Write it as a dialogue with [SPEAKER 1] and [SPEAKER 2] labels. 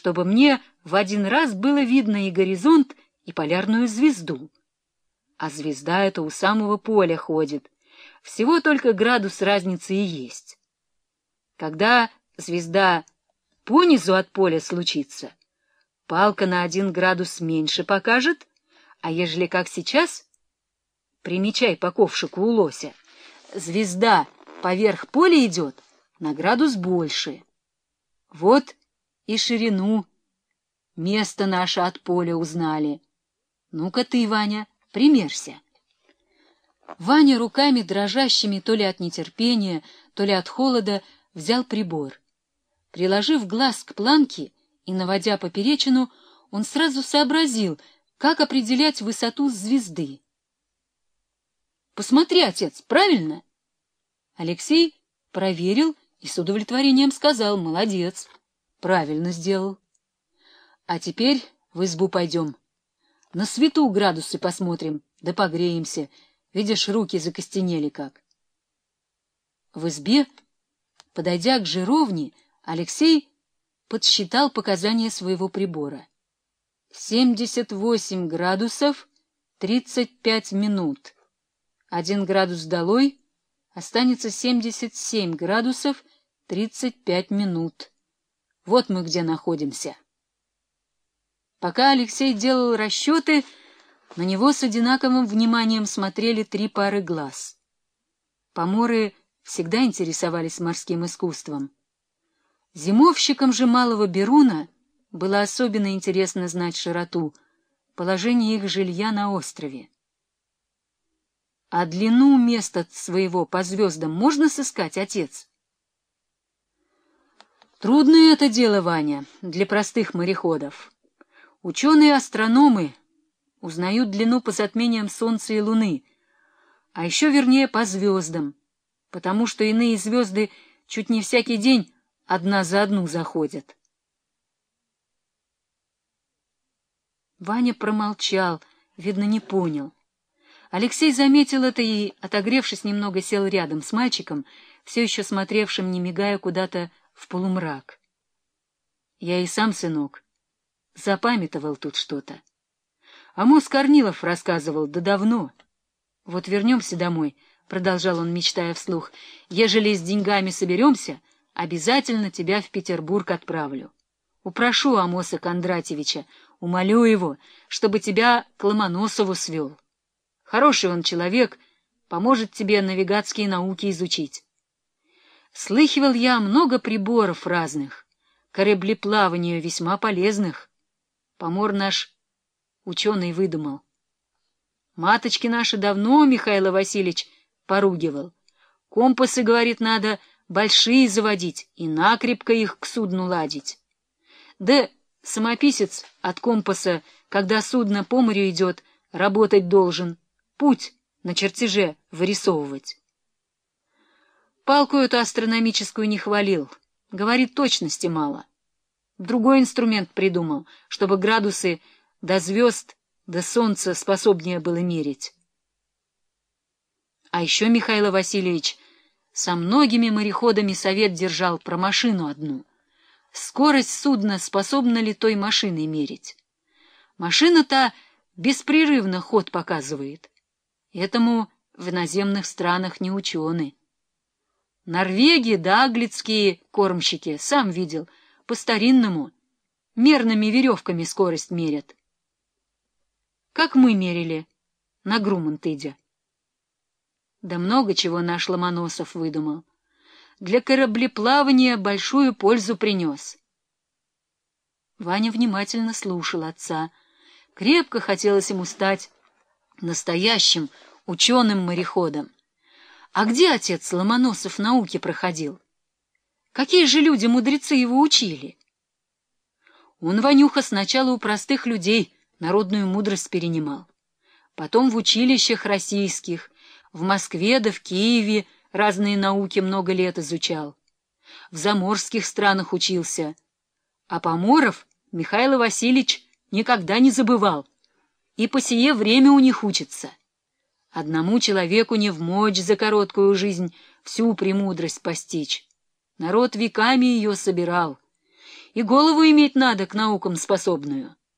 [SPEAKER 1] чтобы мне в один раз было видно и горизонт, и полярную звезду. А звезда эта у самого поля ходит. Всего только градус разницы и есть. Когда звезда понизу от поля случится, палка на один градус меньше покажет, а ежели как сейчас, примечай по ковшику у лося, звезда поверх поля идет на градус больше. Вот и ширину, место наше от поля узнали. Ну-ка ты, Ваня, примерься. Ваня руками дрожащими то ли от нетерпения, то ли от холода взял прибор. Приложив глаз к планке и наводя поперечину, он сразу сообразил, как определять высоту звезды. «Посмотри, отец, правильно?» Алексей проверил и с удовлетворением сказал «Молодец, правильно сделал». «А теперь в избу пойдем. На свету градусы посмотрим, да погреемся. Видишь, руки закостенели как». В избе, подойдя к жировне, Алексей подсчитал показания своего прибора. Семьдесят восемь градусов тридцать пять минут. Один градус долой — останется 77 градусов 35 минут. Вот мы где находимся. Пока Алексей делал расчеты, на него с одинаковым вниманием смотрели три пары глаз. Поморы всегда интересовались морским искусством. Зимовщикам же Малого Беруна было особенно интересно знать широту, положение их жилья на острове. А длину места своего по звездам можно сыскать, отец? Трудное это дело, Ваня, для простых мореходов. Ученые-астрономы узнают длину по затмениям Солнца и Луны, а еще вернее по звездам, потому что иные звезды чуть не всякий день одна за одну заходят. Ваня промолчал, видно, не понял. Алексей заметил это и, отогревшись немного, сел рядом с мальчиком, все еще смотревшим, не мигая, куда-то в полумрак. Я и сам, сынок, запамятовал тут что-то. Амос Корнилов рассказывал, да давно. Вот вернемся домой, — продолжал он, мечтая вслух, — ежели с деньгами соберемся, обязательно тебя в Петербург отправлю. Упрошу Амоса Кондратьевича, умолю его, чтобы тебя к Ломоносову свел. Хороший он человек, поможет тебе навигатские науки изучить. Слыхивал я много приборов разных, кореблеплаванию весьма полезных. Помор наш ученый выдумал. Маточки наши давно Михаил Васильевич поругивал. Компасы, говорит, надо большие заводить и накрепко их к судну ладить. Да самописец от компаса, когда судно по морю идет, работать должен — путь на чертеже вырисовывать. Палку эту астрономическую не хвалил, говорит, точности мало. Другой инструмент придумал, чтобы градусы до звезд, до солнца способнее было мерить. А еще Михаил Васильевич со многими мореходами совет держал про машину одну. Скорость судна способна ли той машиной мерить? Машина-то беспрерывно ход показывает. Этому в иноземных странах не учены. Норвегии да аглицкие кормщики, сам видел, по-старинному, мерными веревками скорость мерят. Как мы мерили на Грумантыде. Да много чего наш Ломоносов выдумал. Для кораблеплавания большую пользу принес. Ваня внимательно слушал отца. Крепко хотелось ему стать настоящим ученым-мореходом. А где отец Ломоносов науки проходил? Какие же люди-мудрецы его учили? Он, Ванюха, сначала у простых людей народную мудрость перенимал. Потом в училищах российских, в Москве да в Киеве разные науки много лет изучал. В заморских странах учился. А Поморов Михаил Васильевич никогда не забывал и по сие время у них учатся. Одному человеку не в мочь за короткую жизнь всю премудрость постичь. Народ веками ее собирал. И голову иметь надо к наукам способную.